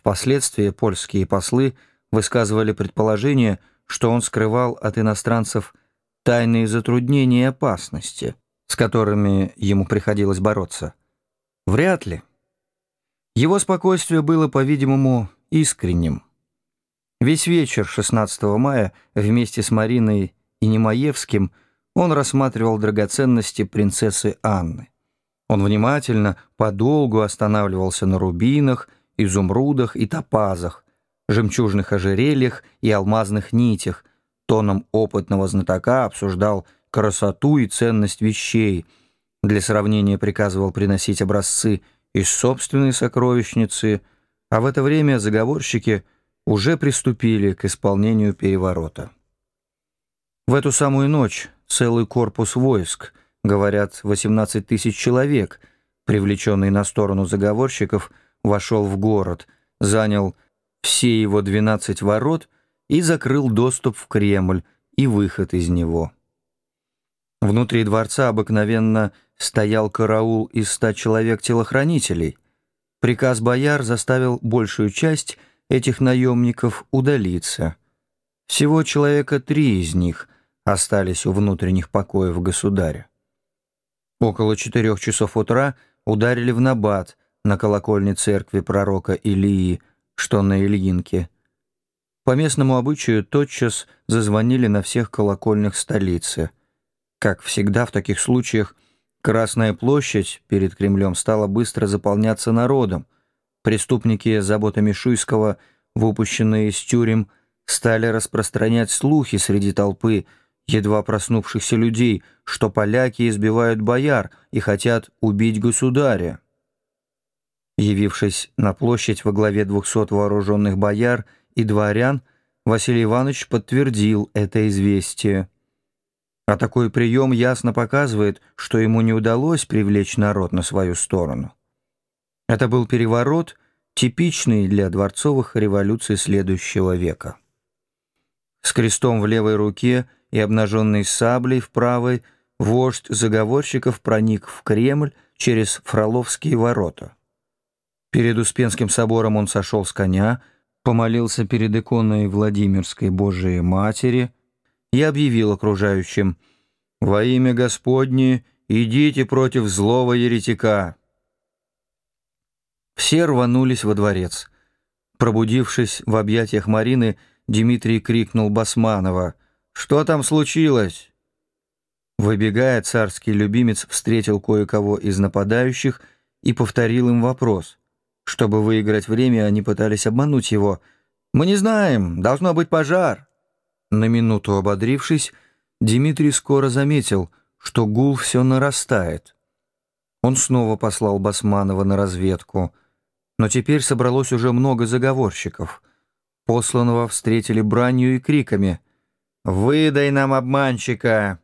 Впоследствии польские послы высказывали предположение, что он скрывал от иностранцев тайные затруднения и опасности, с которыми ему приходилось бороться. Вряд ли. Его спокойствие было, по-видимому, искренним. Весь вечер 16 мая вместе с Мариной и Немаевским он рассматривал драгоценности принцессы Анны. Он внимательно, подолгу останавливался на рубинах, изумрудах и топазах, жемчужных ожерельях и алмазных нитях, тоном опытного знатока обсуждал красоту и ценность вещей, для сравнения приказывал приносить образцы из собственной сокровищницы, а в это время заговорщики уже приступили к исполнению переворота. В эту самую ночь целый корпус войск, говорят, 18 тысяч человек, привлеченный на сторону заговорщиков, вошел в город, занял все его 12 ворот и закрыл доступ в Кремль и выход из него. Внутри дворца обыкновенно стоял караул из ста человек-телохранителей. Приказ бояр заставил большую часть этих наемников удалиться. Всего человека три из них остались у внутренних покоев государя. Около четырех часов утра ударили в набат на колокольне церкви пророка Илии, что на Ильинке. По местному обычаю тотчас зазвонили на всех колокольнях столицы. Как всегда в таких случаях, Красная площадь перед Кремлем стала быстро заполняться народом. Преступники заботами Шуйского, выпущенные из тюрем, стали распространять слухи среди толпы, едва проснувшихся людей, что поляки избивают бояр и хотят убить государя. Явившись на площадь во главе двухсот вооруженных бояр и дворян, Василий Иванович подтвердил это известие. А такой прием ясно показывает, что ему не удалось привлечь народ на свою сторону. Это был переворот, типичный для дворцовых революций следующего века. С крестом в левой руке и обнаженной саблей в правой вождь заговорщиков проник в Кремль через Фроловские ворота. Перед Успенским собором он сошел с коня, помолился перед иконой Владимирской Божией Матери и объявил окружающим «Во имя Господне идите против злого еретика». Все рванулись во дворец. Пробудившись в объятиях Марины, Дмитрий крикнул Басманова «Что там случилось?» Выбегая, царский любимец встретил кое-кого из нападающих и повторил им вопрос. Чтобы выиграть время, они пытались обмануть его. «Мы не знаем, должно быть пожар». На минуту ободрившись, Дмитрий скоро заметил, что гул все нарастает. Он снова послал Басманова на разведку, но теперь собралось уже много заговорщиков. Посланного встретили бранью и криками «Выдай нам обманщика!»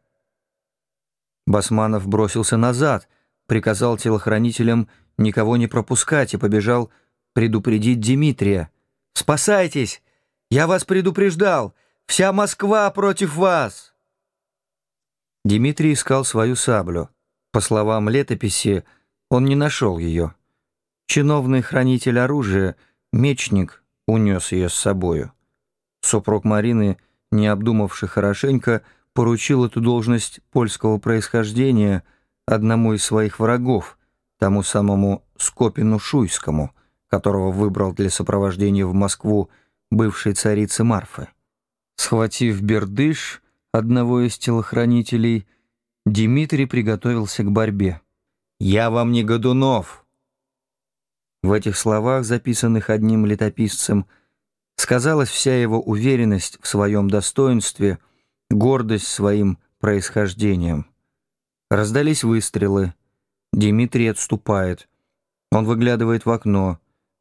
Басманов бросился назад, приказал телохранителям никого не пропускать и побежал предупредить Дмитрия. «Спасайтесь! Я вас предупреждал! Вся Москва против вас!» Дмитрий искал свою саблю. По словам летописи, он не нашел ее. Чиновный хранитель оружия, мечник, унес ее с собою. Супруг Марины, не обдумавший хорошенько, поручил эту должность польского происхождения одному из своих врагов, тому самому Скопину Шуйскому, которого выбрал для сопровождения в Москву бывшей царицы Марфы. Схватив бердыш одного из телохранителей, Дмитрий приготовился к борьбе. «Я вам не Годунов!» В этих словах, записанных одним летописцем, сказалась вся его уверенность в своем достоинстве, гордость своим происхождением. Раздались выстрелы — Дмитрий отступает. Он выглядывает в окно.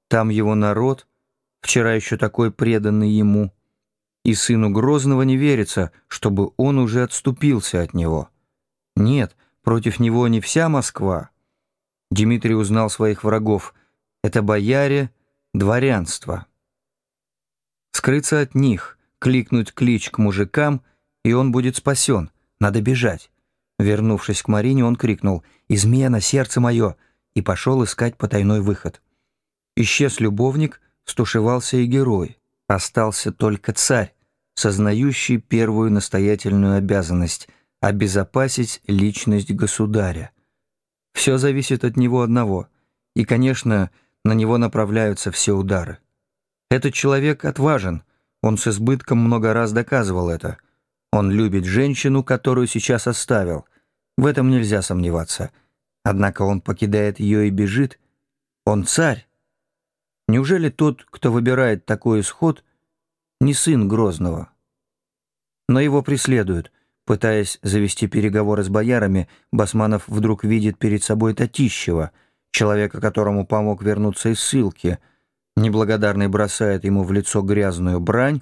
Там его народ, вчера еще такой преданный ему. И сыну Грозного не верится, чтобы он уже отступился от него. Нет, против него не вся Москва. Дмитрий узнал своих врагов. Это бояре, дворянство. Скрыться от них, кликнуть клич к мужикам, и он будет спасен. Надо бежать. Вернувшись к Марине, он крикнул «Измена, сердце мое!» и пошел искать потайной выход. Исчез любовник, стушевался и герой. Остался только царь, сознающий первую настоятельную обязанность — обезопасить личность государя. Все зависит от него одного, и, конечно, на него направляются все удары. Этот человек отважен, он с избытком много раз доказывал это. Он любит женщину, которую сейчас оставил. В этом нельзя сомневаться. Однако он покидает ее и бежит. Он царь. Неужели тот, кто выбирает такой исход, не сын Грозного? Но его преследуют. Пытаясь завести переговоры с боярами, Басманов вдруг видит перед собой Татищева, человека, которому помог вернуться из ссылки. Неблагодарный бросает ему в лицо грязную брань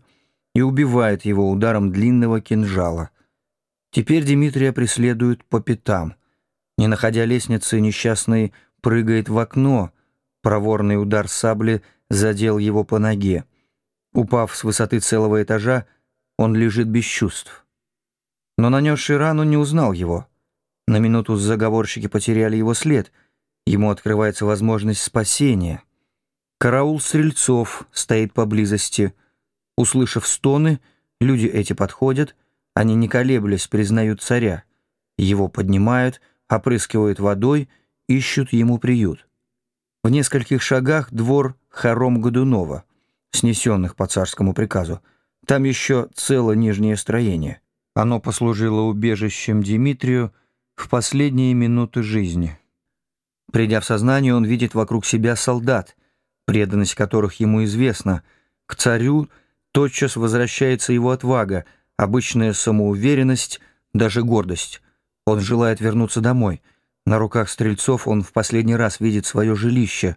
и убивает его ударом длинного кинжала. Теперь Дмитрия преследуют по пятам. Не находя лестницы, несчастный прыгает в окно. Проворный удар сабли задел его по ноге. Упав с высоты целого этажа, он лежит без чувств. Но нанесший рану не узнал его. На минуту заговорщики потеряли его след. Ему открывается возможность спасения. Караул стрельцов стоит поблизости. Услышав стоны, люди эти подходят, они не колеблясь признают царя. Его поднимают, опрыскивают водой, ищут ему приют. В нескольких шагах двор хором Годунова, снесенных по царскому приказу. Там еще целое нижнее строение. Оно послужило убежищем Дмитрию в последние минуты жизни. Придя в сознание, он видит вокруг себя солдат, преданность которых ему известна. К царю тотчас возвращается его отвага, обычная самоуверенность, даже гордость. Он желает вернуться домой. На руках стрельцов он в последний раз видит свое жилище,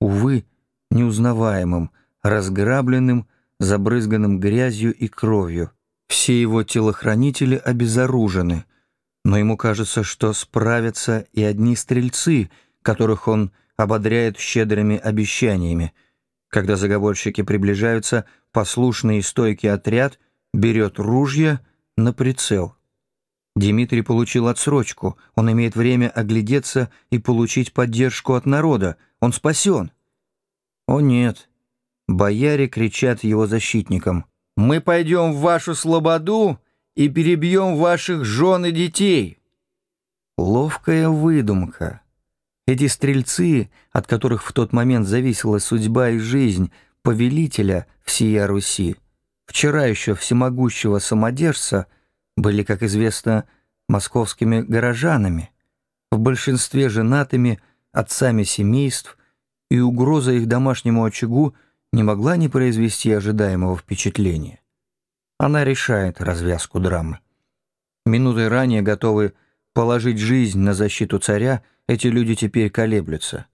увы, неузнаваемым, разграбленным, забрызганным грязью и кровью. Все его телохранители обезоружены, но ему кажется, что справятся и одни стрельцы, которых он ободряет щедрыми обещаниями. Когда заговорщики приближаются, послушный и стойкий отряд берет ружья на прицел. Дмитрий получил отсрочку, он имеет время оглядеться и получить поддержку от народа, он спасен. О нет, Бояре кричат его защитникам. «Мы пойдем в вашу слободу и перебьем ваших жен и детей!» Ловкая выдумка. Эти стрельцы, от которых в тот момент зависела судьба и жизнь повелителя всея Руси, вчера еще всемогущего самодержца, были, как известно, московскими горожанами, в большинстве женатыми, отцами семейств, и угроза их домашнему очагу – не могла не произвести ожидаемого впечатления. Она решает развязку драмы. Минутой ранее готовы положить жизнь на защиту царя, эти люди теперь колеблются.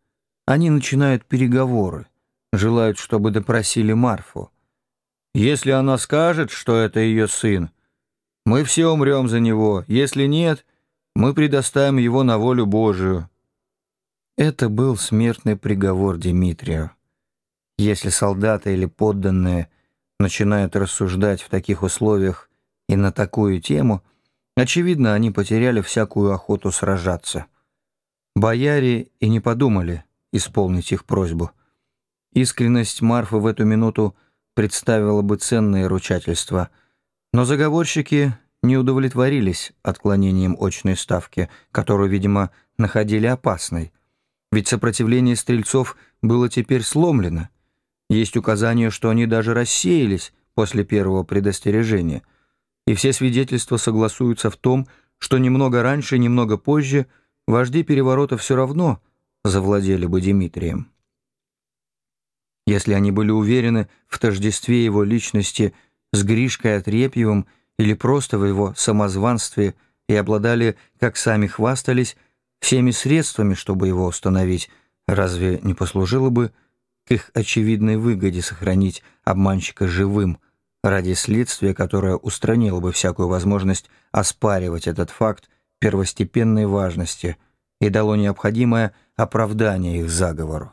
Они начинают переговоры, желают, чтобы допросили Марфу. Если она скажет, что это ее сын, мы все умрем за него, если нет, мы предоставим его на волю Божию. Это был смертный приговор Дмитрию. Если солдаты или подданные начинают рассуждать в таких условиях и на такую тему, очевидно, они потеряли всякую охоту сражаться. Бояре и не подумали исполнить их просьбу. Искренность Марфы в эту минуту представила бы ценное ручательство, но заговорщики не удовлетворились отклонением очной ставки, которую, видимо, находили опасной. Ведь сопротивление стрельцов было теперь сломлено, есть указание, что они даже рассеялись после первого предостережения, и все свидетельства согласуются в том, что немного раньше, немного позже вожди переворота все равно завладели бы Дмитрием. Если они были уверены в тождестве его личности с Гришкой Отрепьевым или просто в его самозванстве и обладали, как сами хвастались, всеми средствами, чтобы его установить, разве не послужило бы к их очевидной выгоде сохранить обманщика живым ради следствия, которое устранило бы всякую возможность оспаривать этот факт первостепенной важности и дало необходимое оправдание их заговору.